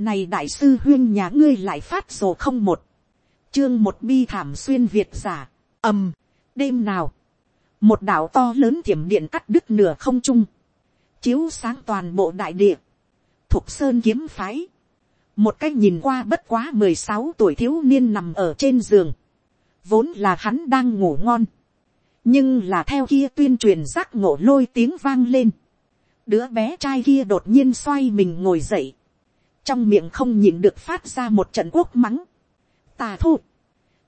này đại sư huyên nhà ngươi lại phát sổ không một, chương một bi thảm xuyên việt giả, ầm, đêm nào, một đảo to lớn thiểm điện cắt đứt nửa không trung, chiếu sáng toàn bộ đại địa, thục sơn kiếm phái, một cách nhìn qua bất quá mười sáu tuổi thiếu niên nằm ở trên giường, vốn là hắn đang ngủ ngon, nhưng là theo kia tuyên truyền giác ngộ lôi tiếng vang lên, đứa bé trai kia đột nhiên xoay mình ngồi dậy, trong miệng không nhìn được phát ra một trận quốc mắng, tà thu,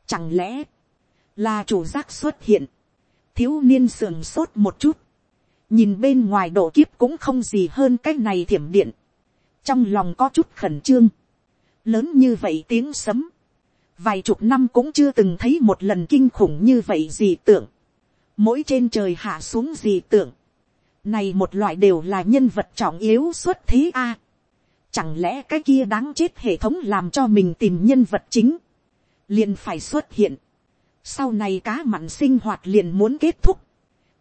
chẳng lẽ, là chủ giác xuất hiện, thiếu niên sườn sốt một chút, nhìn bên ngoài độ kiếp cũng không gì hơn cái này thiểm điện, trong lòng có chút khẩn trương, lớn như vậy tiếng sấm, vài chục năm cũng chưa từng thấy một lần kinh khủng như vậy gì tưởng, mỗi trên trời hạ xuống gì tưởng, này một loại đều là nhân vật trọng yếu xuất thế a, chẳng lẽ cái kia đáng chết hệ thống làm cho mình tìm nhân vật chính, liền phải xuất hiện, sau này cá mặn sinh hoạt liền muốn kết thúc,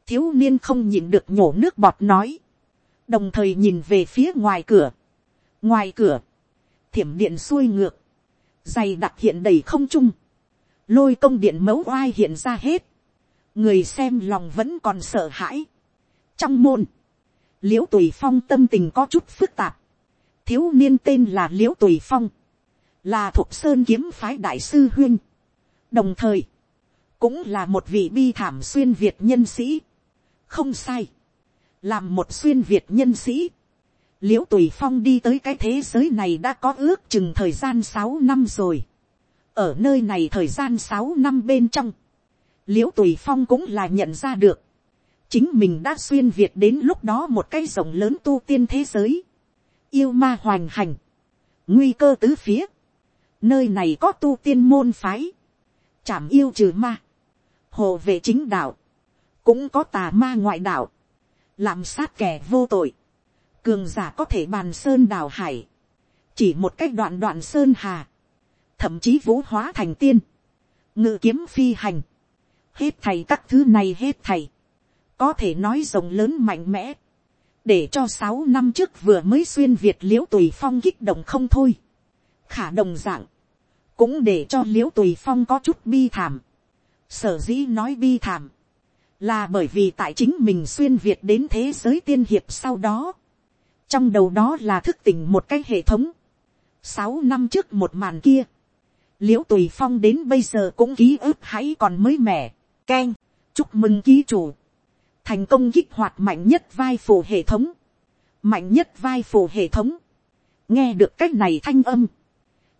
thiếu niên không nhìn được nhổ nước bọt nói, đồng thời nhìn về phía ngoài cửa, ngoài cửa, thiểm điện xuôi ngược, dày đặc hiện đầy không trung, lôi công điện mẫu oai hiện ra hết, người xem lòng vẫn còn sợ hãi. trong môn, l i ễ u tùy phong tâm tình có chút phức tạp, thiếu niên tên là l i ễ u tùy phong, là thuộc sơn kiếm phái đại sư huyên, đồng thời, cũng là một vị bi thảm xuyên việt nhân sĩ, không sai, làm một xuyên việt nhân sĩ, l i ễ u tùy phong đi tới cái thế giới này đã có ước chừng thời gian sáu năm rồi. ở nơi này thời gian sáu năm bên trong, l i ễ u tùy phong cũng là nhận ra được, chính mình đã xuyên việt đến lúc đó một cái rộng lớn tu tiên thế giới, yêu ma hoành hành, nguy cơ tứ phía, nơi này có tu tiên môn phái, chảm yêu trừ ma, hồ vệ chính đạo, cũng có tà ma ngoại đạo, làm sát kẻ vô tội, cường giả có thể bàn sơn đào hải, chỉ một cách đoạn đoạn sơn hà, thậm chí vũ hóa thành tiên, ngự kiếm phi hành, hết thầy các thứ này hết thầy, có thể nói rộng lớn mạnh mẽ, để cho sáu năm trước vừa mới xuyên việt l i ễ u tùy phong kích động không thôi, khả đồng d ạ n g cũng để cho l i ễ u tùy phong có chút bi thảm, sở dĩ nói bi thảm, là bởi vì tại chính mình xuyên việt đến thế giới tiên hiệp sau đó, trong đầu đó là thức tỉnh một cái hệ thống. sáu năm trước một màn kia, l i ễ u tùy phong đến bây giờ cũng ký ức hãy còn mới mẻ, k e n chúc mừng ký chủ, thành công kích hoạt mạnh nhất vai phù hệ thống, mạnh nhất vai phù hệ thống, nghe được cách này thanh âm,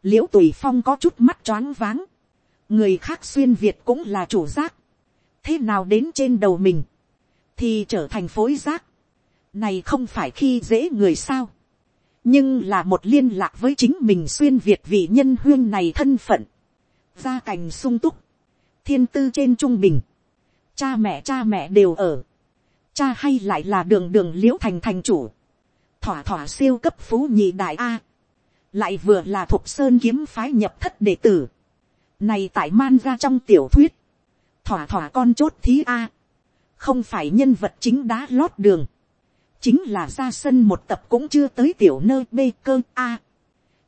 l i ễ u tùy phong có chút mắt choáng váng, người khác xuyên việt cũng là chủ giác, thế nào đến trên đầu mình, thì trở thành phối giác, này không phải khi dễ người sao, nhưng là một liên lạc với chính mình xuyên việt vì nhân huyên này thân phận, gia cảnh sung túc, thiên tư trên trung bình, cha mẹ cha mẹ đều ở, cha hay lại là đường đường liễu thành thành chủ, thỏa thỏa siêu cấp phú nhị đại a, lại vừa là thuộc sơn kiếm phái nhập thất đệ tử, này tại man ra trong tiểu thuyết, thỏa thỏa con chốt thí a, không phải nhân vật chính đã lót đường, chính là ra sân một tập cũng chưa tới tiểu nơi bê cơ a.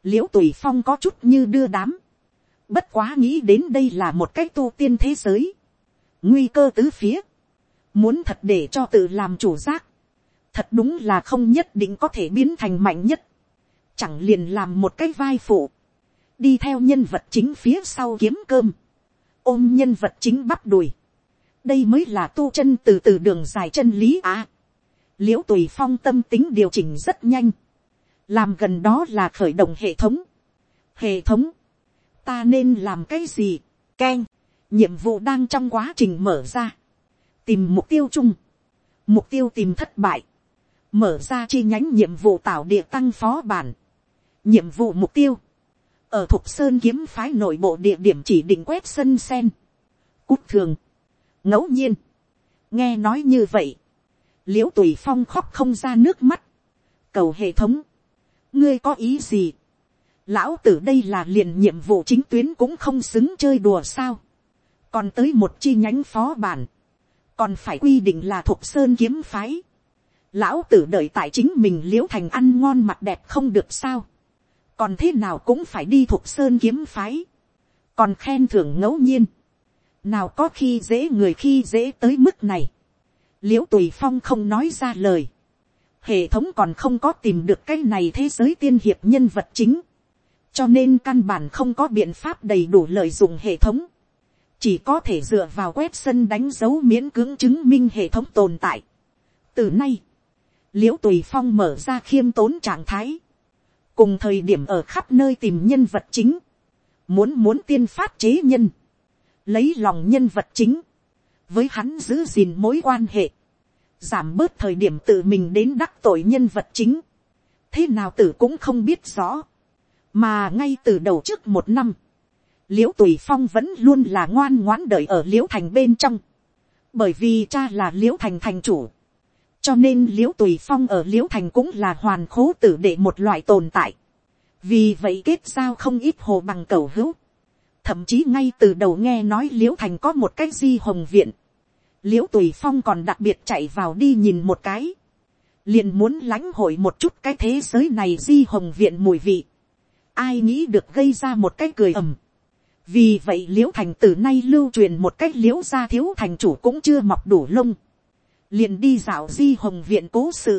l i ễ u tùy phong có chút như đưa đám, bất quá nghĩ đến đây là một cách tu tiên thế giới, nguy cơ tứ phía, muốn thật để cho tự làm chủ giác, thật đúng là không nhất định có thể biến thành mạnh nhất, chẳng liền làm một cái vai phụ, đi theo nhân vật chính phía sau kiếm cơm, ôm nhân vật chính bắp đùi, đây mới là tu chân từ từ đường dài chân lý à. á l i ễ u tùy phong tâm tính điều chỉnh rất nhanh, làm gần đó là khởi động hệ thống. hệ thống, ta nên làm cái gì, k e n nhiệm vụ đang trong quá trình mở ra, tìm mục tiêu chung, mục tiêu tìm thất bại, mở ra chi nhánh nhiệm vụ tạo địa tăng phó bản, nhiệm vụ mục tiêu, ở thục sơn kiếm phái nội bộ địa điểm chỉ định quét sân sen, cút thường, ngẫu nhiên, nghe nói như vậy, l i ễ u tùy phong khóc không ra nước mắt, cầu hệ thống, ngươi có ý gì, lão tử đây là liền nhiệm vụ chính tuyến cũng không xứng chơi đùa sao, còn tới một chi nhánh phó bản, còn phải quy định là thuộc sơn kiếm phái, lão tử đợi tại chính mình l i ễ u thành ăn ngon mặt đẹp không được sao, còn thế nào cũng phải đi thuộc sơn kiếm phái, còn khen thưởng ngẫu nhiên, nào có khi dễ người khi dễ tới mức này, l i ễ u tùy phong không nói ra lời, hệ thống còn không có tìm được cái này thế giới tiên hiệp nhân vật chính, cho nên căn bản không có biện pháp đầy đủ lợi dụng hệ thống, chỉ có thể dựa vào quét sân đánh dấu miễn cưỡng chứng minh hệ thống tồn tại. từ nay, l i ễ u tùy phong mở ra khiêm tốn trạng thái, cùng thời điểm ở khắp nơi tìm nhân vật chính, muốn muốn tiên phát chế nhân, lấy lòng nhân vật chính, với hắn giữ gìn mối quan hệ, giảm bớt thời điểm tự mình đến đắc tội nhân vật chính, thế nào tử cũng không biết rõ, mà ngay từ đầu trước một năm, l i ễ u tùy phong vẫn luôn là ngoan ngoãn đợi ở l i ễ u thành bên trong, bởi vì cha là l i ễ u thành thành chủ, cho nên l i ễ u tùy phong ở l i ễ u thành cũng là hoàn khố tử để một loại tồn tại, vì vậy kết giao không ít hồ bằng cầu hữu, thậm chí ngay từ đầu nghe nói l i ễ u thành có một cái di hồng viện, l i ễ u tùy phong còn đặc biệt chạy vào đi nhìn một cái, liền muốn lãnh hội một chút cái thế giới này di hồng viện mùi vị, ai nghĩ được gây ra một cái cười ầm, vì vậy l i ễ u thành từ nay lưu truyền một cách l i ễ u gia thiếu thành chủ cũng chưa mọc đủ lông, liền đi dạo di hồng viện cố sự,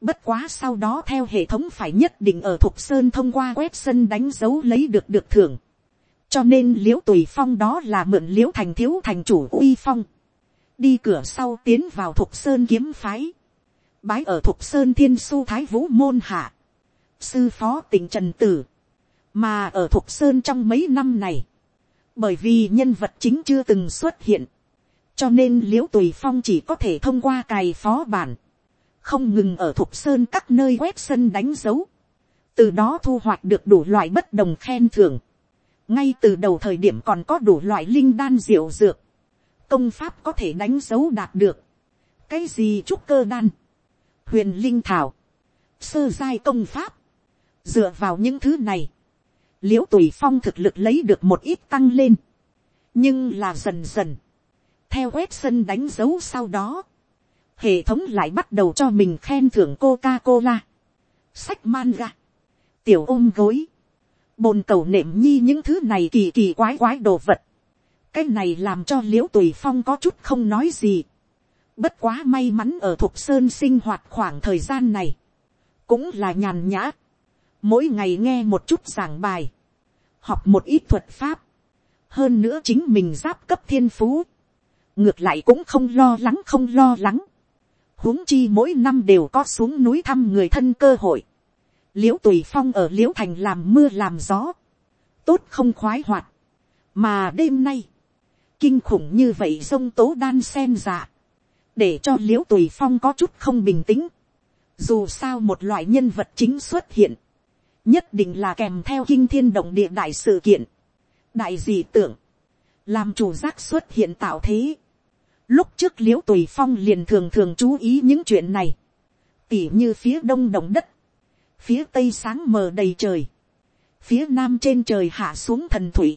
Bất quá sau đó theo hệ thống phải nhất định ở Thục Sơn thông qua quét sân đánh dấu lấy được được thưởng. Cho nên l i ễ u tùy phong đó là mượn l i ễ u thành thiếu thành chủ uy phong, đi cửa sau tiến vào thục sơn kiếm phái, bái ở thục sơn thiên su thái vũ môn hạ, sư phó tỉnh trần tử, mà ở thục sơn trong mấy năm này, bởi vì nhân vật chính chưa từng xuất hiện, cho nên l i ễ u tùy phong chỉ có thể thông qua cài phó bản, không ngừng ở thục sơn các nơi quét sân đánh dấu, từ đó thu hoạch được đủ loại bất đồng khen thưởng, ngay từ đầu thời điểm còn có đủ loại linh đan diệu dược, công pháp có thể đánh dấu đạt được, cái gì trúc cơ đan, huyền linh thảo, sơ giai công pháp, dựa vào những thứ này, l i ễ u tùy phong thực lực lấy được một ít tăng lên, nhưng là dần dần, theo web sân đánh dấu sau đó, hệ thống lại bắt đầu cho mình khen thưởng coca cola, sách manga, tiểu ôm gối, bồn cầu nệm nhi những thứ này kỳ kỳ quái quái đồ vật. cái này làm cho l i ễ u tùy phong có chút không nói gì. bất quá may mắn ở thục sơn sinh hoạt khoảng thời gian này. cũng là nhàn nhã. mỗi ngày nghe một chút giảng bài học một ít thuật pháp. hơn nữa chính mình giáp cấp thiên phú. ngược lại cũng không lo lắng không lo lắng. huống chi mỗi năm đều có xuống núi thăm người thân cơ hội l i ễ u tùy phong ở l i ễ u thành làm mưa làm gió, tốt không khoái hoạt, mà đêm nay, kinh khủng như vậy sông tố đan sen dạ, để cho l i ễ u tùy phong có chút không bình tĩnh, dù sao một loại nhân vật chính xuất hiện, nhất định là kèm theo kinh thiên động địa đại sự kiện, đại dị tưởng, làm chủ giác xuất hiện tạo thế. Lúc trước l i ễ u tùy phong liền thường thường chú ý những chuyện này, tỉ như phía đông động đất, phía tây sáng mờ đầy trời, phía nam trên trời hạ xuống thần thủy,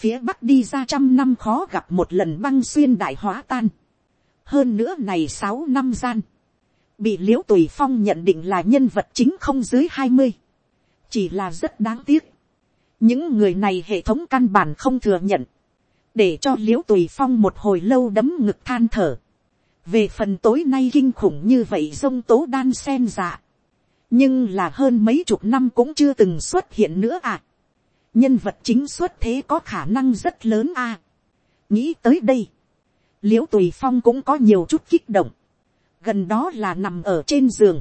phía bắc đi ra trăm năm khó gặp một lần băng xuyên đại hóa tan, hơn nữa này sáu năm gian, bị l i ễ u tùy phong nhận định là nhân vật chính không dưới hai mươi, chỉ là rất đáng tiếc, những người này hệ thống căn bản không thừa nhận, để cho l i ễ u tùy phong một hồi lâu đấm ngực than thở, về phần tối nay kinh khủng như vậy dông tố đan sen dạ, nhưng là hơn mấy chục năm cũng chưa từng xuất hiện nữa à. nhân vật chính xuất thế có khả năng rất lớn à. nghĩ tới đây, l i ễ u tùy phong cũng có nhiều chút kích động, gần đó là nằm ở trên giường,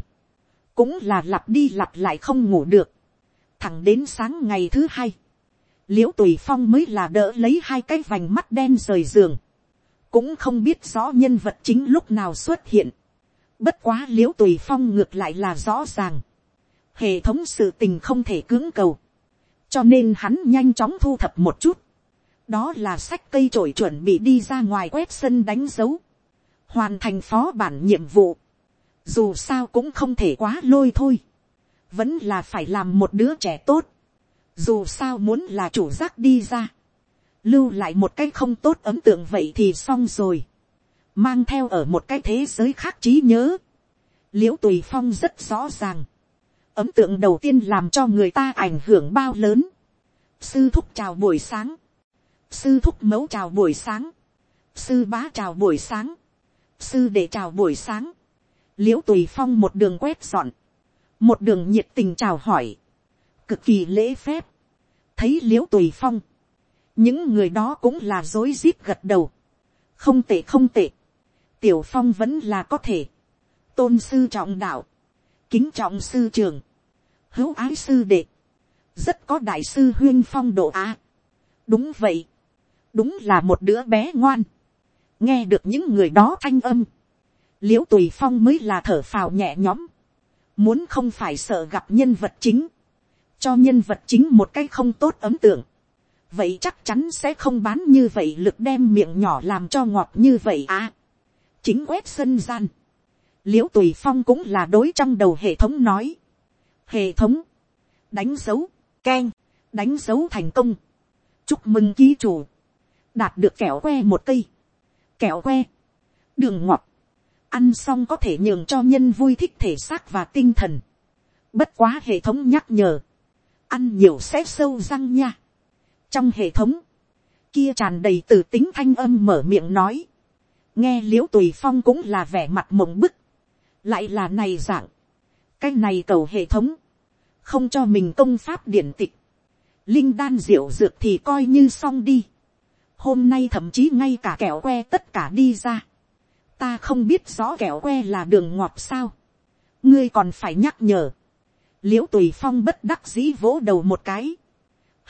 cũng là lặp đi lặp lại không ngủ được, thẳng đến sáng ngày thứ hai, l i ễ u tùy phong mới là đỡ lấy hai cái vành mắt đen rời giường, cũng không biết rõ nhân vật chính lúc nào xuất hiện, Bất quá l i ễ u tùy phong ngược lại là rõ ràng. Hệ thống sự tình không thể cưỡng cầu. Cho nên hắn nhanh chóng thu thập một chút. Đó là sách cây trổi chuẩn bị đi ra ngoài quét sân đánh dấu. Hoàn thành phó bản nhiệm vụ. Dù sao cũng không thể quá lôi thôi. Vẫn là phải làm một đứa trẻ tốt. Dù sao muốn là chủ giác đi ra. Lưu lại một cái không tốt ấn tượng vậy thì xong rồi. Mang theo ở một cái thế giới khác trí nhớ, l i ễ u tùy phong rất rõ ràng, ấm tượng đầu tiên làm cho người ta ảnh hưởng bao lớn. sư thúc chào buổi sáng, sư thúc mẫu chào buổi sáng, sư bá chào buổi sáng, sư để chào buổi sáng, l i ễ u tùy phong một đường quét dọn, một đường nhiệt tình chào hỏi, cực kỳ lễ phép, thấy l i ễ u tùy phong, những người đó cũng là dối rít gật đầu, không tệ không tệ, tiểu phong vẫn là có thể, tôn sư trọng đạo, kính trọng sư trường, hữu ái sư đệ, rất có đại sư huyên phong độ á. đúng vậy, đúng là một đứa bé ngoan, nghe được những người đó thanh âm, l i ễ u tùy phong mới là thở phào nhẹ nhõm, muốn không phải sợ gặp nhân vật chính, cho nhân vật chính một cái không tốt ấm tưởng, vậy chắc chắn sẽ không bán như vậy lực đem miệng nhỏ làm cho ngọt như vậy à. chính quét sân gian, l i ễ u tùy phong cũng là đối trong đầu hệ thống nói, hệ thống, đánh dấu, k e n đánh dấu thành công, chúc mừng ký chủ, đạt được kẹo que một cây, kẹo que, đường ngọt, ăn xong có thể nhường cho nhân vui thích thể xác và tinh thần. Bất quá hệ thống nhắc nhở, ăn nhiều sẽ sâu răng nha. Trong hệ thống, kia tràn đầy từ tính thanh âm mở miệng nói, nghe liễu tùy phong cũng là vẻ mặt mộng bức, lại là này dạng, cái này cầu hệ thống, không cho mình công pháp điển tịch, linh đan diệu dược thì coi như xong đi hôm nay thậm chí ngay cả kẹo que tất cả đi ra ta không biết rõ kẹo que là đường ngọt sao. ngươi còn phải nhắc nhở. l i ễ u tùy phong bất đắc dĩ vỗ đầu một cái.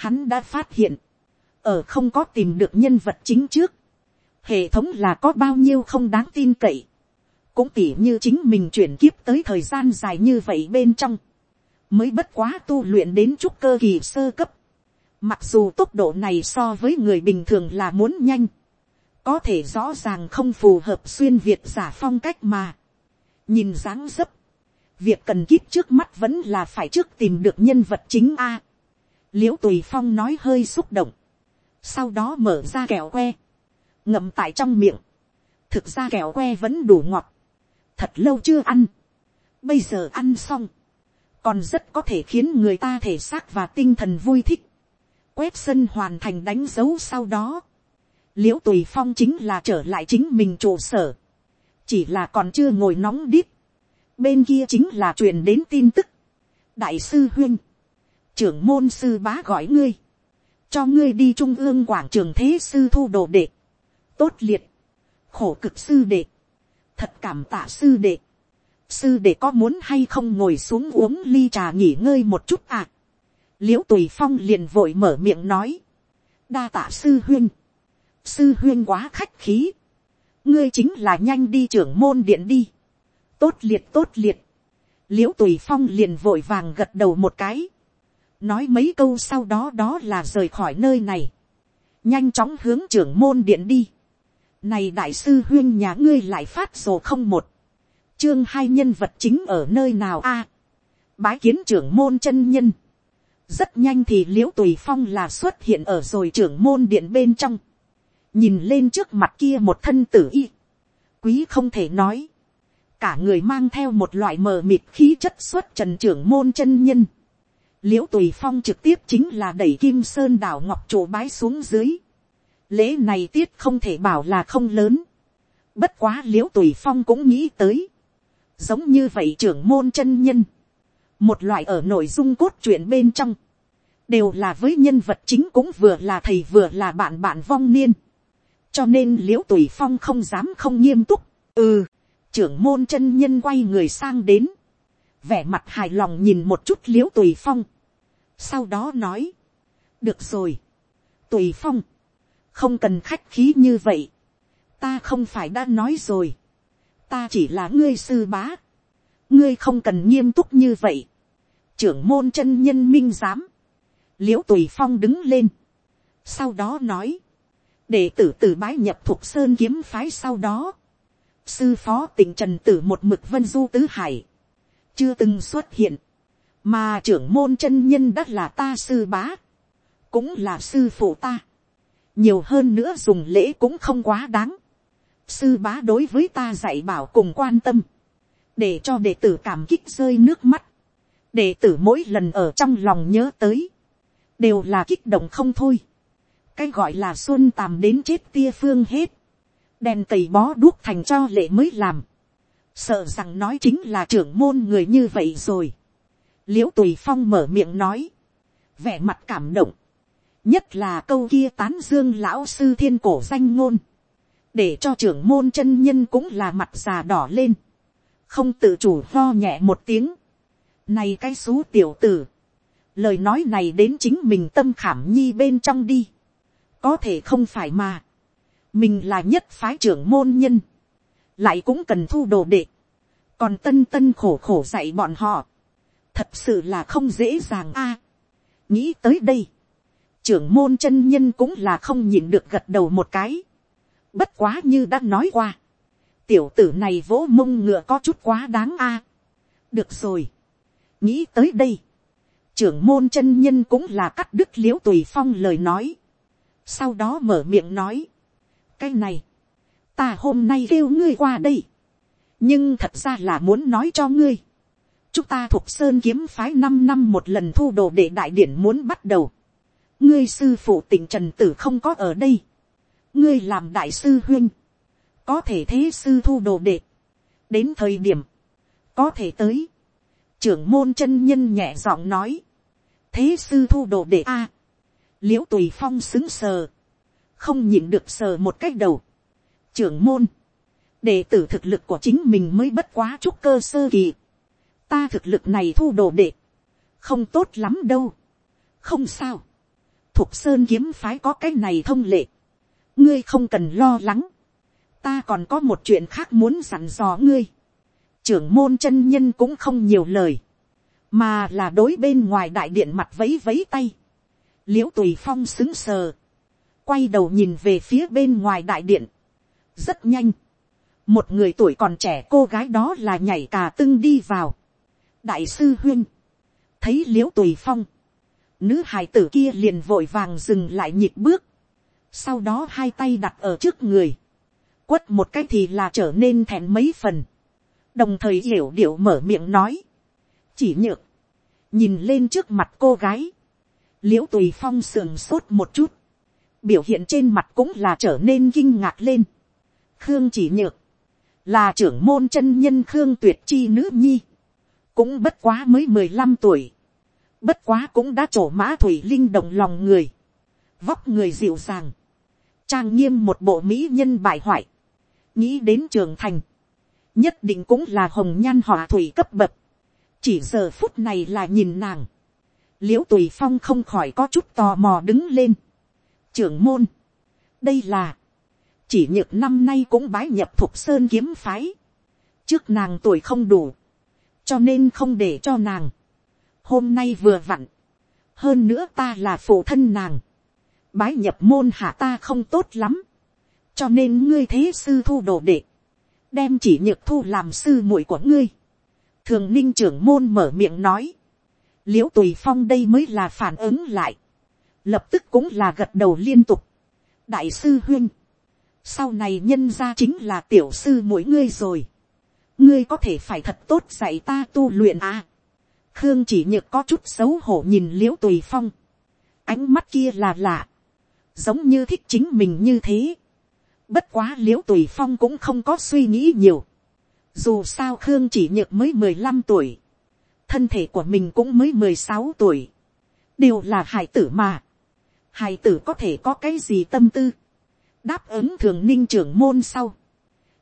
hắn đã phát hiện, ở không có tìm được nhân vật chính trước. hệ thống là có bao nhiêu không đáng tin cậy. cũng tỉ như chính mình chuyển kiếp tới thời gian dài như vậy bên trong. mới bất quá tu luyện đến chút cơ kỳ sơ cấp Mặc dù tốc độ này so với người bình thường là muốn nhanh. Có thể rõ ràng không phù hợp xuyên Việt giả phong cách mà. Nhìn dáng dấp. Việc cần kíp trước mắt vẫn là phải trước tìm được nhân vật chính A. Liễu tùy phong nói hơi xúc động. Sau đó mở ra kẹo que. Ngậm tại trong miệng. Thực ra kẹo que vẫn đủ ngọt. Thật lâu chưa ăn. Bây giờ ăn xong. Còn rất có thể khiến người ta thể xác và tinh thần vui thích quét sân hoàn thành đánh dấu sau đó, l i ễ u tùy phong chính là trở lại chính mình trụ sở, chỉ là còn chưa ngồi nóng đít, bên kia chính là truyền đến tin tức, đại sư huyên, trưởng môn sư bá gọi ngươi, cho ngươi đi trung ương quảng trường thế sư thu đồ đệ, tốt liệt, khổ cực sư đệ, thật cảm tạ sư đệ, sư đệ có muốn hay không ngồi xuống uống ly trà nghỉ ngơi một chút à, l i ễ u tùy phong liền vội mở miệng nói, đa tạ sư huyên, sư huyên quá khách khí, ngươi chính là nhanh đi trưởng môn điện đi, tốt liệt tốt liệt, l i ễ u tùy phong liền vội vàng gật đầu một cái, nói mấy câu sau đó đó là rời khỏi nơi này, nhanh chóng hướng trưởng môn điện đi, này đại sư huyên nhà ngươi lại phát sổ không một, chương hai nhân vật chính ở nơi nào a, bái kiến trưởng môn chân nhân, rất nhanh thì l i ễ u tùy phong là xuất hiện ở rồi trưởng môn điện bên trong, nhìn lên trước mặt kia một thân tử y, quý không thể nói, cả người mang theo một loại mờ mịt khí chất xuất trần trưởng môn chân nhân, l i ễ u tùy phong trực tiếp chính là đẩy kim sơn đảo ngọc trụ bái xuống dưới, lễ này tiết không thể bảo là không lớn, bất quá l i ễ u tùy phong cũng nghĩ tới, giống như vậy trưởng môn chân nhân, một loại ở nội dung cốt truyện bên trong, đều là với nhân vật chính cũng vừa là thầy vừa là bạn bạn vong niên cho nên l i ễ u tùy phong không dám không nghiêm túc, ừ, trưởng môn chân nhân quay người sang đến, vẻ mặt hài lòng nhìn một chút l i ễ u tùy phong, sau đó nói, được rồi, tùy phong, không cần khách khí như vậy, ta không phải đã nói rồi, ta chỉ là ngươi sư bá, ngươi không cần nghiêm túc như vậy, trưởng môn chân nhân minh giám, l i ễ u tùy phong đứng lên, sau đó nói, để tử tử bái nhập thuộc sơn kiếm phái sau đó, sư phó tỉnh trần tử một mực vân du tứ hải, chưa từng xuất hiện, mà trưởng môn chân nhân đã là ta sư bá, cũng là sư phụ ta, nhiều hơn nữa dùng lễ cũng không quá đáng, sư bá đối với ta dạy bảo cùng quan tâm, để cho đệ tử cảm kích rơi nước mắt, đệ tử mỗi lần ở trong lòng nhớ tới, đều là kích động không thôi cái gọi là xuân tàm đến chết tia phương hết, đèn cầy bó đuốc thành cho lệ mới làm, sợ rằng nói chính là trưởng môn người như vậy rồi. l i ễ u tùy phong mở miệng nói, vẻ mặt cảm động, nhất là câu kia tán dương lão sư thiên cổ danh ngôn, để cho trưởng môn chân nhân cũng là mặt già đỏ lên, không tự chủ lo nhẹ một tiếng, này cái xú tiểu tử, lời nói này đến chính mình tâm khảm nhi bên trong đi, có thể không phải mà, mình là nhất phái trưởng môn nhân, lại cũng cần thu đồ đệ, còn tân tân khổ khổ dạy bọn họ, thật sự là không dễ dàng a. nghĩ tới đây, trưởng môn chân nhân cũng là không nhìn được gật đầu một cái, bất quá như đã nói qua, tiểu tử này vỗ mông ngựa có chút quá đáng a. được rồi, nghĩ tới đây, trưởng môn chân nhân cũng là cắt đứt l i ễ u tùy phong lời nói, sau đó mở miệng nói, cái này, ta hôm nay kêu ngươi qua đây, nhưng thật ra là muốn nói cho ngươi, chúng ta thuộc sơn kiếm phái năm năm một lần thu đồ để đại điển muốn bắt đầu, ngươi sư phụ tỉnh trần tử không có ở đây, ngươi làm đại sư huyên, có thể thế sư thu đồ đệ, đến thời điểm, có thể tới, trưởng môn chân nhân nhẹ giọng nói, thế sư thu đồ đệ a, l i ễ u tùy phong xứng sờ, không nhìn được sờ một cách đầu, trưởng môn, đệ tử thực lực của chính mình mới bất quá chút cơ sơ kỳ. ta thực lực này thu đồ đệ, không tốt lắm đâu. không sao. thục sơn kiếm phái có cái này thông lệ. ngươi không cần lo lắng. ta còn có một chuyện khác muốn dặn dò ngươi. trưởng môn chân nhân cũng không nhiều lời, mà là đối bên ngoài đại điện mặt vấy vấy tay l i ễ u tùy phong xứng sờ, quay đầu nhìn về phía bên ngoài đại điện. rất nhanh, một người tuổi còn trẻ cô gái đó là nhảy cà tưng đi vào. đại sư huyên, thấy l i ễ u tùy phong, nữ hài tử kia liền vội vàng dừng lại nhịp bước, sau đó hai tay đặt ở trước người, quất một cái thì là trở nên thẹn mấy phần, đồng thời hiểu điệu mở miệng nói, chỉ nhược, nhìn lên trước mặt cô gái, l i ễ u tùy phong sườn sốt một chút, biểu hiện trên mặt cũng là trở nên kinh ngạc lên, khương chỉ nhược, là trưởng môn chân nhân khương tuyệt chi nữ nhi, cũng bất quá mới mười lăm tuổi, bất quá cũng đã trổ mã thủy linh động lòng người, vóc người dịu dàng, trang nghiêm một bộ mỹ nhân bại hoại, nghĩ đến trường thành, nhất định cũng là hồng nhan họa thủy cấp bậc, chỉ giờ phút này là nhìn nàng, l i ễ u tùy phong không khỏi có chút tò mò đứng lên, trưởng môn, đây là, chỉ nhược năm nay cũng bái nhập thục sơn kiếm phái, trước nàng tuổi không đủ, cho nên không để cho nàng, hôm nay vừa vặn, hơn nữa ta là phụ thân nàng, bái nhập môn hạ ta không tốt lắm, cho nên ngươi thế sư thu đồ đệ, đem chỉ nhược thu làm sư muội của ngươi, thường ninh trưởng môn mở miệng nói, l i ễ u tùy phong đây mới là phản ứng lại, lập tức cũng là gật đầu liên tục, đại sư huyên, sau này nhân ra chính là tiểu sư mỗi ngươi rồi, ngươi có thể phải thật tốt dạy ta tu luyện à. khương chỉ nhược có chút xấu hổ nhìn l i ễ u tùy phong, ánh mắt kia là lạ, giống như thích chính mình như thế. bất quá l i ễ u tùy phong cũng không có suy nghĩ nhiều, dù sao khương chỉ nhược mới mười lăm tuổi, thân thể của mình cũng mới mười sáu tuổi, đều là hải tử mà, hải tử có thể có cái gì tâm tư, đáp ứng thường ninh trưởng môn sau,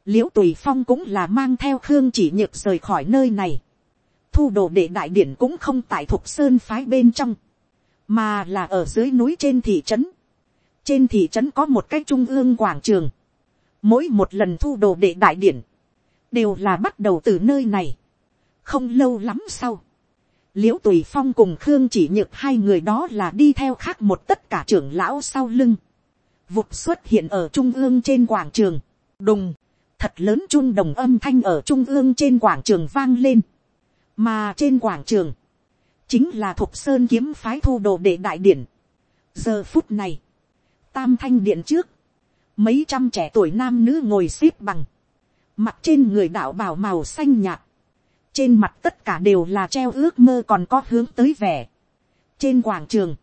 l i ễ u tùy phong cũng là mang theo khương chỉ nhược rời khỏi nơi này, thu đồ đệ đại điển cũng không tại thục sơn phái bên trong, mà là ở dưới núi trên thị trấn. trên thị trấn có một cái trung ương quảng trường, mỗi một lần thu đồ đệ đại điển, đều là bắt đầu từ nơi này, không lâu lắm sau, l i ễ u tùy phong cùng khương chỉ nhựt hai người đó là đi theo khác một tất cả trưởng lão sau lưng, vụt xuất hiện ở trung ương trên quảng trường, đùng, thật lớn chung đồng âm thanh ở trung ương trên quảng trường vang lên, mà trên quảng trường, chính là thục sơn kiếm phái thu đồ đệ đại điển. giờ phút này, tam thanh điện trước, mấy trăm trẻ tuổi nam nữ ngồi x ế p bằng, mặt trên người đạo bào màu xanh nhạt, trên mặt tất cả đều là treo ước mơ còn có hướng tới vẻ. trên quảng trường,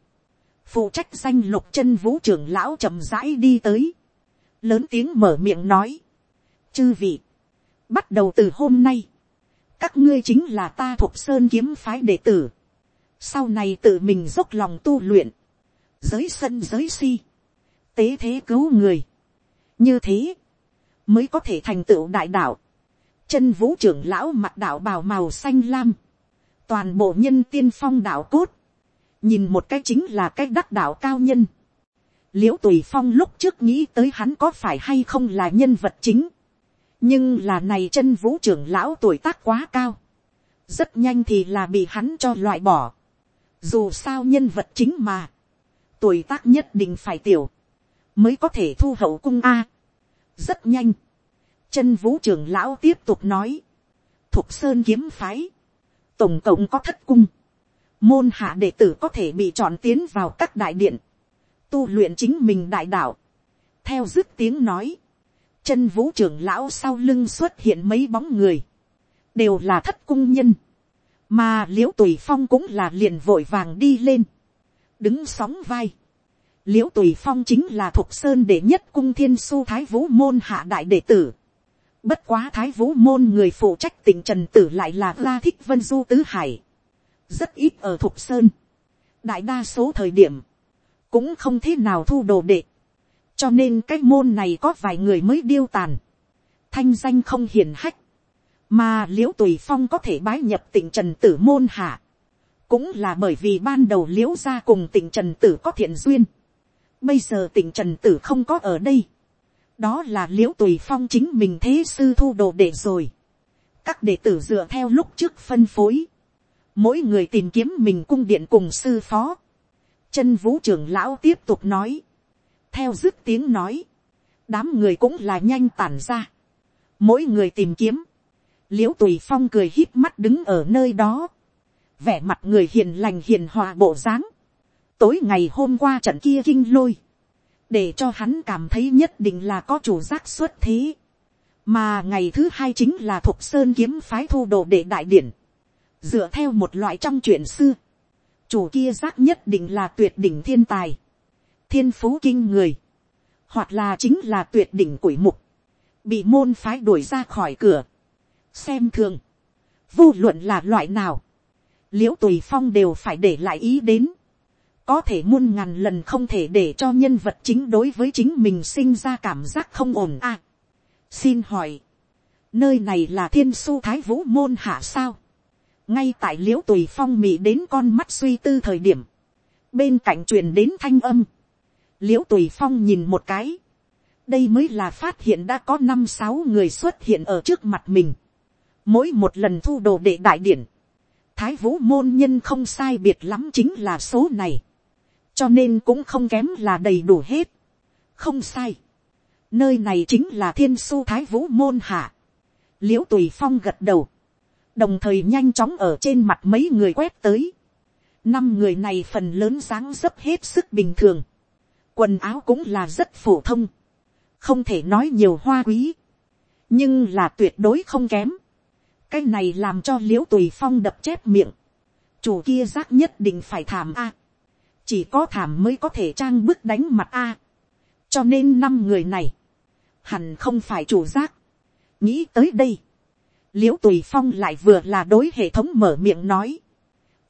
phụ trách danh lục chân vũ trưởng lão chậm rãi đi tới, lớn tiếng mở miệng nói, chư vị, bắt đầu từ hôm nay, các ngươi chính là ta thuộc sơn kiếm phái đệ tử, sau này tự mình dốc lòng tu luyện, giới sân giới si, tế thế cứu người, như thế, mới có thể thành tựu đại đạo, chân vũ trưởng lão mặt đạo bào màu xanh lam, toàn bộ nhân tiên phong đạo cốt, nhìn một cái chính là cái đắc đạo cao nhân, l i ễ u tùy phong lúc trước nghĩ tới hắn có phải hay không là nhân vật chính, nhưng là này chân vũ trưởng lão tuổi tác quá cao, rất nhanh thì là bị hắn cho loại bỏ, dù sao nhân vật chính mà, tuổi tác nhất định phải tiểu, mới có thể thu hậu cung a. rất nhanh, chân vũ trưởng lão tiếp tục nói, thục sơn kiếm phái, tổng cộng có thất cung, môn hạ đệ tử có thể bị chọn tiến vào các đại điện, tu luyện chính mình đại đạo, theo dứt tiếng nói, chân vũ trưởng lão sau lưng xuất hiện mấy bóng người, đều là thất cung nhân, mà l i ễ u tùy phong cũng là liền vội vàng đi lên, đứng sóng vai, l i ễ u tùy phong chính là thục sơn đệ nhất cung thiên su thái vũ môn hạ đại đệ tử, Bất quá thái vũ môn người phụ trách tỉnh Trần Tử lại là La Thích Vân Du Tứ Hải. Rất ít ở Thục Sơn. Đại đa số thời điểm. Cũng không thế nào thu đồ đệ. Cho nên cái môn này có vài người mới điêu tàn. Thanh danh không hiển hách. Mà liễu tùy phong có thể bái nhập tỉnh Trần Tử môn hạ. Cũng là bởi vì ban đầu liễu ra cùng tỉnh Trần Tử có thiện duyên. Bây giờ tỉnh Trần Tử không có ở đây đó là l i ễ u tùy phong chính mình thế sư thu đồ đệ rồi. các đệ tử dựa theo lúc trước phân phối, mỗi người tìm kiếm mình cung điện cùng sư phó. chân vũ trưởng lão tiếp tục nói, theo dứt tiếng nói, đám người cũng là nhanh tản ra, mỗi người tìm kiếm, l i ễ u tùy phong cười hít mắt đứng ở nơi đó, vẻ mặt người hiền lành hiền hòa bộ dáng, tối ngày hôm qua trận kia kinh lôi, để cho hắn cảm thấy nhất định là có chủ giác xuất thế. mà ngày thứ hai chính là thục sơn kiếm phái thu đồ để đại điển. dựa theo một loại trong chuyện xưa, chủ kia giác nhất định là tuyệt đỉnh thiên tài, thiên phú kinh người, hoặc là chính là tuyệt đỉnh quỷ mục, bị môn phái đuổi ra khỏi cửa, xem thường, vô luận là loại nào, l i ễ u tùy phong đều phải để lại ý đến, có thể muôn ngàn lần không thể để cho nhân vật chính đối với chính mình sinh ra cảm giác không ổn à. xin hỏi, nơi này là thiên su thái vũ môn hạ sao, ngay tại l i ễ u tùy phong mị đến con mắt suy tư thời điểm, bên cạnh truyền đến thanh âm, l i ễ u tùy phong nhìn một cái, đây mới là phát hiện đã có năm sáu người xuất hiện ở trước mặt mình, mỗi một lần thu đồ đệ đại điển, thái vũ môn nhân không sai biệt lắm chính là số này cho nên cũng không kém là đầy đủ hết. không sai. nơi này chính là thiên su thái vũ môn hạ. l i ễ u tùy phong gật đầu. đồng thời nhanh chóng ở trên mặt mấy người quét tới. năm người này phần lớn dáng dấp hết sức bình thường. quần áo cũng là rất phổ thông. không thể nói nhiều hoa quý. nhưng là tuyệt đối không kém. cái này làm cho l i ễ u tùy phong đập chép miệng. chủ kia giác nhất định phải thảm a chỉ có thảm mới có thể trang bức đánh mặt a. cho nên năm người này, hẳn không phải chủ giác. nghĩ tới đây, l i ễ u tùy phong lại vừa là đối hệ thống mở miệng nói.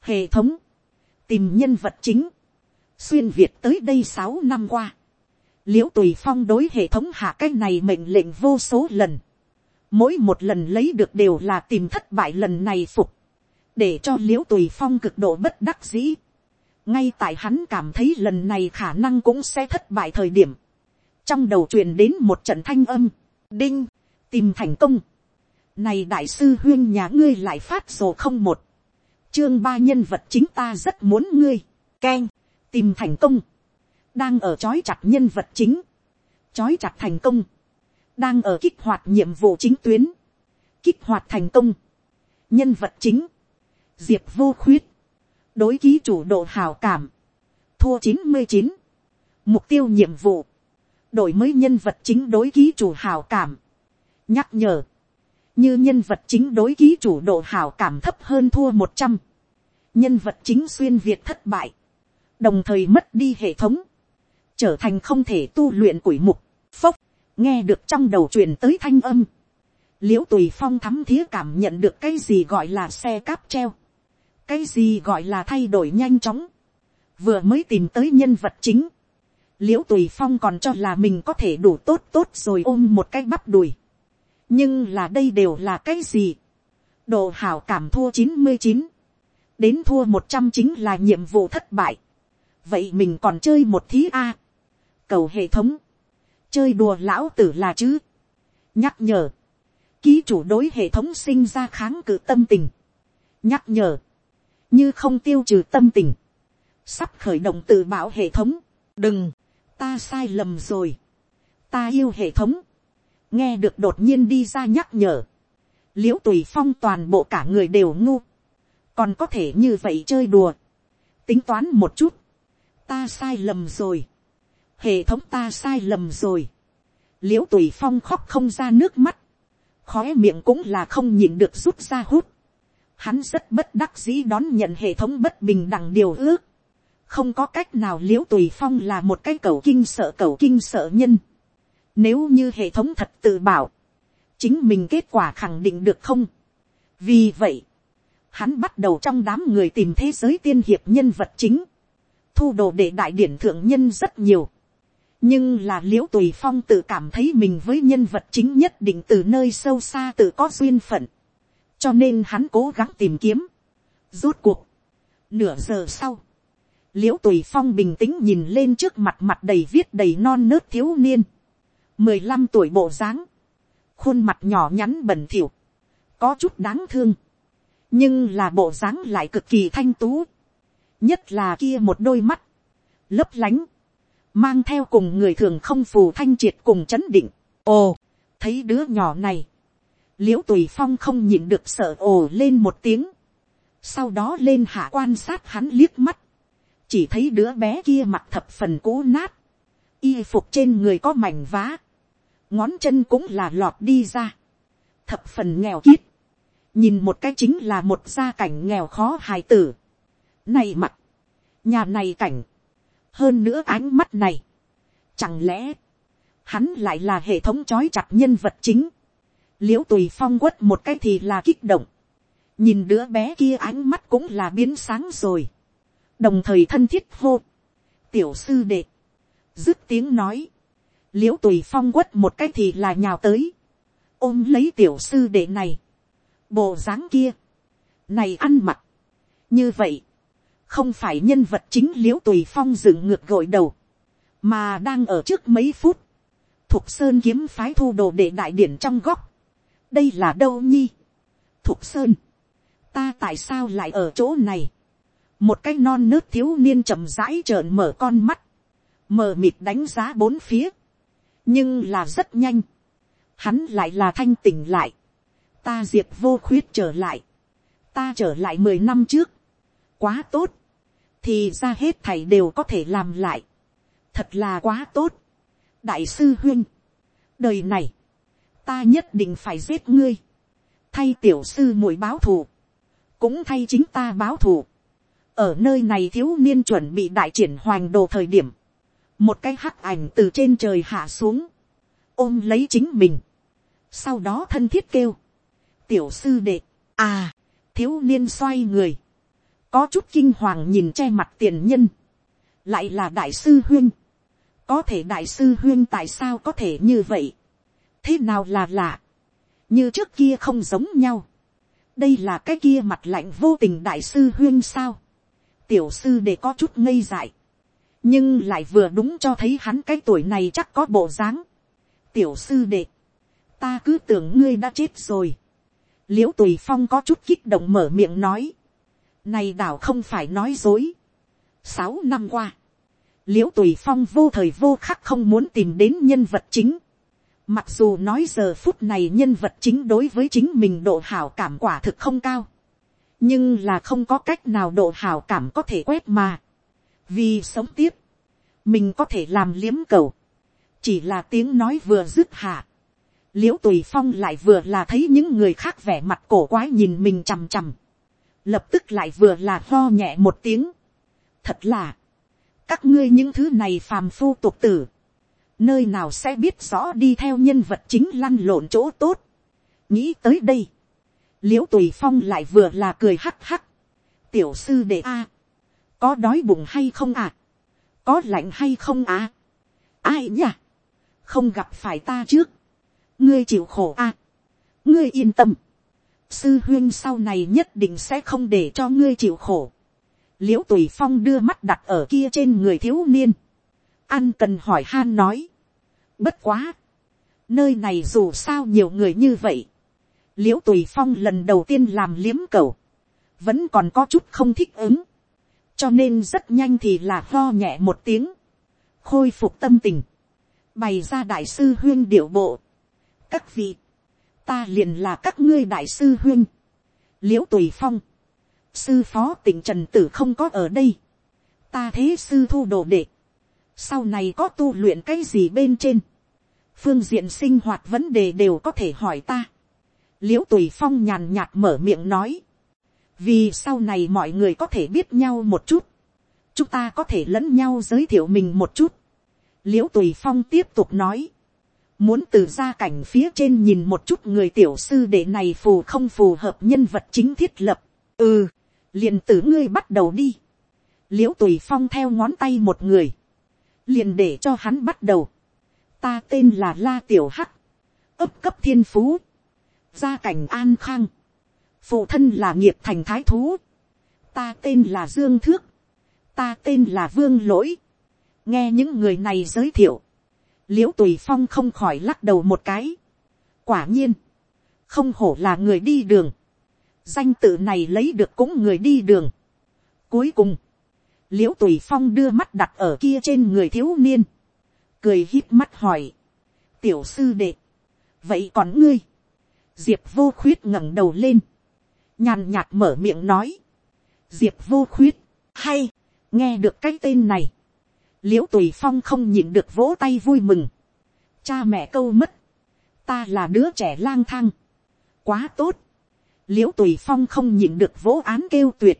hệ thống, tìm nhân vật chính, xuyên việt tới đây sáu năm qua. l i ễ u tùy phong đối hệ thống hạ cái này mệnh lệnh vô số lần. mỗi một lần lấy được đều là tìm thất bại lần này phục, để cho l i ễ u tùy phong cực độ bất đắc dĩ ngay tại hắn cảm thấy lần này khả năng cũng sẽ thất bại thời điểm, trong đầu truyền đến một trận thanh âm, đinh, tìm thành công, này đại sư huyên nhà ngươi lại phát sổ không một, chương ba nhân vật chính ta rất muốn ngươi, k tìm thành công, đang ở trói chặt nhân vật chính, trói chặt thành công, đang ở kích hoạt nhiệm vụ chính tuyến, kích hoạt thành công, nhân vật chính, diệp vô khuyết, đối ký chủ độ hào cảm, thua chín mươi chín, mục tiêu nhiệm vụ, đổi mới nhân vật chính đối ký chủ hào cảm, nhắc nhở, như nhân vật chính đối ký chủ độ hào cảm thấp hơn thua một trăm, nhân vật chính xuyên việt thất bại, đồng thời mất đi hệ thống, trở thành không thể tu luyện quỷ mục, phốc, nghe được trong đầu truyền tới thanh âm, l i ễ u tùy phong thắm thía cảm nhận được cái gì gọi là xe cáp treo, cái gì gọi là thay đổi nhanh chóng, vừa mới tìm tới nhân vật chính, l i ễ u tùy phong còn cho là mình có thể đủ tốt tốt rồi ôm một cái bắp đùi, nhưng là đây đều là cái gì, độ hảo cảm thua chín mươi chín, đến thua một trăm chính là nhiệm vụ thất bại, vậy mình còn chơi một thí a, cầu hệ thống, chơi đùa lão tử là chứ, nhắc nhở, ký chủ đối hệ thống sinh ra kháng cự tâm tình, nhắc nhở, như không tiêu trừ tâm tình, sắp khởi động tự bảo hệ thống, đừng, ta sai lầm rồi, ta yêu hệ thống, nghe được đột nhiên đi ra nhắc nhở, l i ễ u tùy phong toàn bộ cả người đều ngu, còn có thể như vậy chơi đùa, tính toán một chút, ta sai lầm rồi, hệ thống ta sai lầm rồi, l i ễ u tùy phong khóc không ra nước mắt, khói miệng cũng là không nhịn được rút ra hút. Hắn rất bất đắc dĩ đón nhận hệ thống bất bình đẳng điều ước. Không có cách nào liễu tùy phong là một cái cầu kinh sợ cầu kinh sợ nhân. Nếu như hệ thống thật tự bảo. Chính mình kết quả khẳng định được không? Vì vậy. Hắn bắt đầu trong đám người tìm thế giới tiên hiệp nhân vật chính. Thu đồ để đại điển thượng nhân rất nhiều nhưng là l i ễ u tùy phong tự cảm thấy mình với nhân vật chính nhất định từ nơi sâu xa tự có duyên phận, cho nên hắn cố gắng tìm kiếm, rốt cuộc, nửa giờ sau, l i ễ u tùy phong bình tĩnh nhìn lên trước mặt mặt đầy viết đầy non nớt thiếu niên, mười lăm tuổi bộ dáng, khuôn mặt nhỏ nhắn bẩn thỉu, có chút đáng thương, nhưng là bộ dáng lại cực kỳ thanh tú, nhất là kia một đôi mắt, lấp lánh, mang theo cùng người thường không phù thanh triệt cùng chấn định. ồ, thấy đứa nhỏ này, l i ễ u tùy phong không nhịn được sợ ồ lên một tiếng, sau đó lên hạ quan sát hắn liếc mắt, chỉ thấy đứa bé kia mặt thập phần cũ nát, y phục trên người có mảnh vá, ngón chân cũng là lọt đi ra, thập phần nghèo kiết, nhìn một cái chính là một gia cảnh nghèo khó hài tử. Này mặt, nhà này cảnh, hơn nữa ánh mắt này, chẳng lẽ, hắn lại là hệ thống trói chặt nhân vật chính, l i ễ u tùy phong quất một cái thì là kích động, nhìn đứa bé kia ánh mắt cũng là biến sáng rồi, đồng thời thân thiết hô, tiểu sư đệ, dứt tiếng nói, l i ễ u tùy phong quất một cái thì là nhào tới, ôm lấy tiểu sư đệ này, bộ dáng kia, này ăn mặc, như vậy, không phải nhân vật chính l i ễ u tùy phong dựng ngược gội đầu, mà đang ở trước mấy phút, thục sơn kiếm phái thu đồ để đại điển trong góc, đây là đâu nhi, thục sơn, ta tại sao lại ở chỗ này, một cái non nớt thiếu niên chậm rãi trợn mở con mắt, mờ mịt đánh giá bốn phía, nhưng là rất nhanh, hắn lại là thanh tỉnh lại, ta diệt vô khuyết trở lại, ta trở lại mười năm trước, quá tốt, thì ra hết thảy đều có thể làm lại, thật là quá tốt. đại sư huyên, đời này, ta nhất định phải giết ngươi, thay tiểu sư muội báo thù, cũng thay chính ta báo thù. ở nơi này thiếu niên chuẩn bị đại triển hoành đồ thời điểm, một cái hắc ảnh từ trên trời hạ xuống, ôm lấy chính mình, sau đó thân thiết kêu, tiểu sư đệ, à, thiếu niên xoay người, có chút kinh hoàng nhìn che mặt tiền nhân, lại là đại sư huyên, có thể đại sư huyên tại sao có thể như vậy, thế nào là lạ, như trước kia không giống nhau, đây là cái kia mặt lạnh vô tình đại sư huyên sao, tiểu sư để có chút ngây dại, nhưng lại vừa đúng cho thấy hắn cái tuổi này chắc có bộ dáng, tiểu sư đệ, ta cứ tưởng ngươi đã chết rồi, l i ễ u tùy phong có chút kích động mở miệng nói, này đảo không phải nói dối. Sáu năm qua. Liễu tùy phong vô thời vô khắc không muốn tìm đến nhân vật chính. Mặc dù nói giờ phút này nhân vật chính đối với chính mình độ hảo cảm quả thực không cao. Nhưng là không có cách nào độ hảo cảm có thể quét mà. Vì sống tiếp. Mình có thể làm liếm cầu. Chỉ là tiếng nói vừa dứt hạ. liễu tùy phong lại vừa là thấy những người khác vẻ mặt cổ quái nhìn mình chằm chằm, lập tức lại vừa là ho nhẹ một tiếng. thật là, các ngươi những thứ này phàm phu tục tử, nơi nào sẽ biết rõ đi theo nhân vật chính lăn lộn chỗ tốt. nghĩ tới đây, l i ễ u tùy phong lại vừa là cười hắc hắc, tiểu sư đệ a, có đói bụng hay không à, có lạnh hay không à, ai nhỉ, không gặp phải ta trước, ngươi chịu khổ a, ngươi yên tâm, sư huyên sau này nhất định sẽ không để cho ngươi chịu khổ. l i ễ u tùy phong đưa mắt đặt ở kia trên người thiếu niên, ăn cần hỏi han nói, bất quá, nơi này dù sao nhiều người như vậy, l i ễ u tùy phong lần đầu tiên làm liếm cầu, vẫn còn có chút không thích ứng, cho nên rất nhanh thì là lo nhẹ một tiếng, khôi phục tâm tình, bày ra đại sư huyên điệu bộ. các vị, ta liền là các ngươi đại sư huyên, l i ễ u tùy phong, sư phó tỉnh trần tử không có ở đây, ta thế sư thu đồ đệ, sau này có tu luyện cái gì bên trên, phương diện sinh hoạt vấn đề đều có thể hỏi ta. l i ễ u tùy phong nhàn nhạt mở miệng nói, vì sau này mọi người có thể biết nhau một chút, chúng ta có thể lẫn nhau giới thiệu mình một chút, l i ễ u tùy phong tiếp tục nói, muốn từ gia cảnh phía trên nhìn một chút người tiểu sư đệ này phù không phù hợp nhân vật chính thiết lập, ừ, liền tử ngươi bắt đầu đi, l i ễ u tùy phong theo ngón tay một người, liền để cho hắn bắt đầu, ta tên là la tiểu hắc, ấp cấp thiên phú, gia cảnh an khang, phụ thân là nghiệp thành thái thú, ta tên là dương thước, ta tên là vương lỗi, nghe những người này giới thiệu, l i ễ u tùy phong không khỏi lắc đầu một cái. quả nhiên, không hổ là người đi đường, danh tự này lấy được cũng người đi đường. cuối cùng, l i ễ u tùy phong đưa mắt đặt ở kia trên người thiếu niên, cười hít mắt hỏi, tiểu sư đệ, vậy còn ngươi, diệp vô khuyết ngẩng đầu lên, nhàn nhạt mở miệng nói, diệp vô khuyết, hay, nghe được cái tên này, l i ễ u tùy phong không nhịn được vỗ tay vui mừng. cha mẹ câu mất, ta là đứa trẻ lang thang, quá tốt. l i ễ u tùy phong không nhịn được vỗ án kêu tuyệt,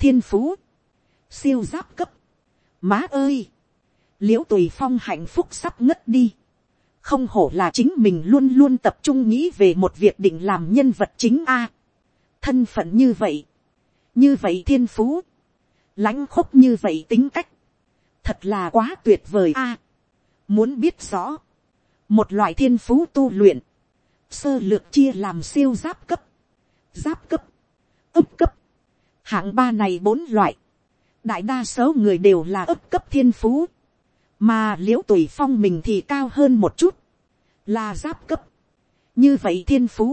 thiên phú, siêu giáp cấp, má ơi, l i ễ u tùy phong hạnh phúc sắp ngất đi, không hổ là chính mình luôn luôn tập trung nghĩ về một việc định làm nhân vật chính a, thân phận như vậy, như vậy thiên phú, lãnh khúc như vậy tính cách, thật là quá tuyệt vời a. muốn biết rõ, một loại thiên phú tu luyện, sơ lược chia làm siêu giáp cấp, giáp cấp, ấp cấp, hạng ba này bốn loại, đại đa số người đều là ấp cấp thiên phú, mà l i ễ u tùy phong mình thì cao hơn một chút, là giáp cấp. như vậy thiên phú,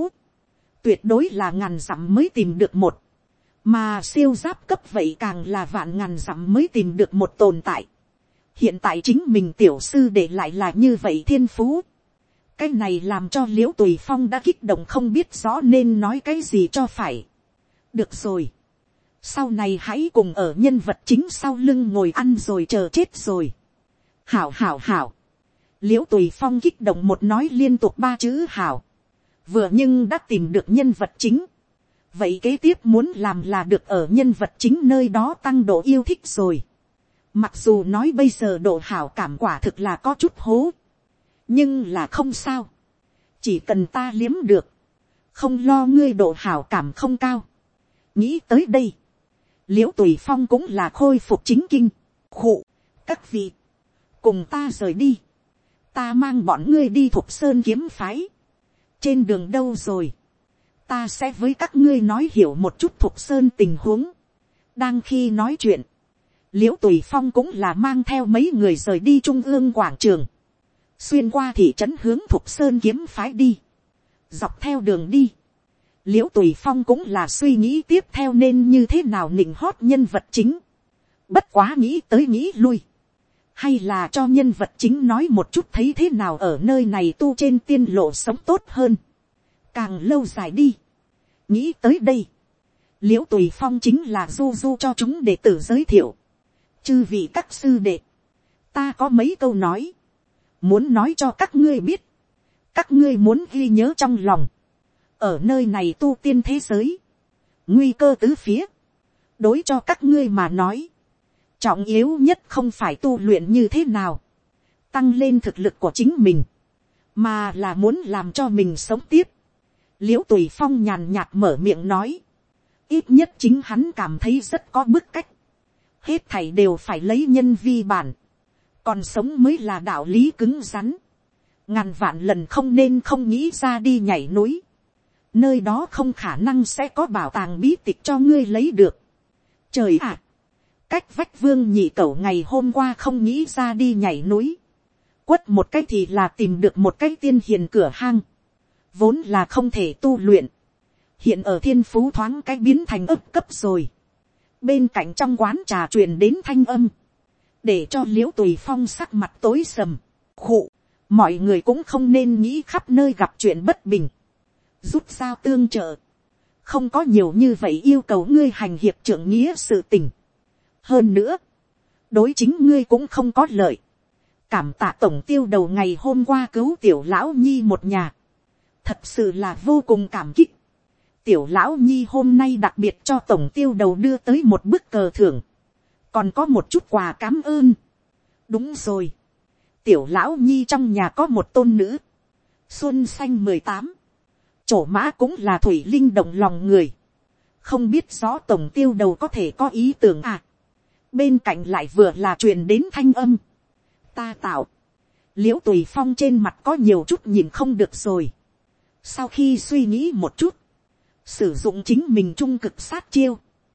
tuyệt đối là ngàn dặm mới tìm được một, mà siêu giáp cấp vậy càng là vạn ngàn dặm mới tìm được một tồn tại hiện tại chính mình tiểu sư để lại là như vậy thiên phú. cái này làm cho l i ễ u tùy phong đã kích động không biết rõ nên nói cái gì cho phải. được rồi sau này hãy cùng ở nhân vật chính sau lưng ngồi ăn rồi chờ chết rồi. hảo hảo hảo. l i ễ u tùy phong kích động một nói liên tục ba chữ hảo. vừa nhưng đã tìm được nhân vật chính. vậy kế tiếp muốn làm là được ở nhân vật chính nơi đó tăng độ yêu thích rồi Mặc dù nói bây giờ độ hảo cảm quả thực là có chút hố. Nhưng là không sao. Chỉ cần ta liếm được. Không lo ngươi độ hảo cảm không cao. Nghĩ tới đây. Liễu tùy phong cũng là khôi phục chính kinh. Khụ. Các vị. Cùng ta rời đi. Ta mang bọn ngươi đi thuộc sơn kiếm phái. Trên đường đâu rồi. Ta sẽ với các ngươi nói hiểu một chút thuộc sơn tình huống. Đang khi nói chuyện l i ễ u tùy phong cũng là mang theo mấy người rời đi trung ương quảng trường, xuyên qua thị trấn hướng thục sơn kiếm phái đi, dọc theo đường đi, l i ễ u tùy phong cũng là suy nghĩ tiếp theo nên như thế nào nịnh hót nhân vật chính, bất quá nghĩ tới nghĩ lui, hay là cho nhân vật chính nói một chút thấy thế nào ở nơi này tu trên tiên lộ sống tốt hơn, càng lâu dài đi, nghĩ tới đây, l i ễ u tùy phong chính là du du cho chúng để tử giới thiệu, chư vị các sư đệ, ta có mấy câu nói, muốn nói cho các ngươi biết, các ngươi muốn ghi nhớ trong lòng, ở nơi này tu tiên thế giới, nguy cơ tứ phía, đối cho các ngươi mà nói, trọng yếu nhất không phải tu luyện như thế nào, tăng lên thực lực của chính mình, mà là muốn làm cho mình sống tiếp. l i ễ u tùy phong nhàn nhạt mở miệng nói, ít nhất chính hắn cảm thấy rất có bức cách, hết thảy đều phải lấy nhân vi bản, còn sống mới là đạo lý cứng rắn, ngàn vạn lần không nên không nghĩ ra đi nhảy núi, nơi đó không khả năng sẽ có bảo tàng bí tịch cho ngươi lấy được. Trời ạ, cách vách vương nhị cẩu ngày hôm qua không nghĩ ra đi nhảy núi, quất một cái thì là tìm được một cái tiên hiền cửa hang, vốn là không thể tu luyện, hiện ở thiên phú thoáng cái biến thành ấp cấp rồi, bên cạnh trong quán trà truyền đến thanh âm, để cho liễu tùy phong sắc mặt tối sầm, khụ, mọi người cũng không nên nghĩ khắp nơi gặp chuyện bất bình, rút sao tương trợ, không có nhiều như vậy yêu cầu ngươi hành hiệp trưởng nghĩa sự tình. hơn nữa, đối chính ngươi cũng không có lợi, cảm tạ tổng tiêu đầu ngày hôm qua cứu tiểu lão nhi một nhà. thật sự là vô cùng cảm kích. tiểu lão nhi hôm nay đặc biệt cho tổng tiêu đầu đưa tới một bức cờ thưởng. còn có một chút quà cám ơn. đúng rồi. tiểu lão nhi trong nhà có một tôn nữ. xuân xanh mười tám chỗ mã cũng là thủy linh động lòng người. không biết rõ tổng tiêu đầu có thể có ý tưởng à. bên cạnh lại vừa là truyền đến thanh âm ta tạo, l i ễ u tùy phong trên mặt có nhiều chút nhìn không được rồi. sau khi suy nghĩ một chút, sử dụng chính mình trung cực sát chiêu,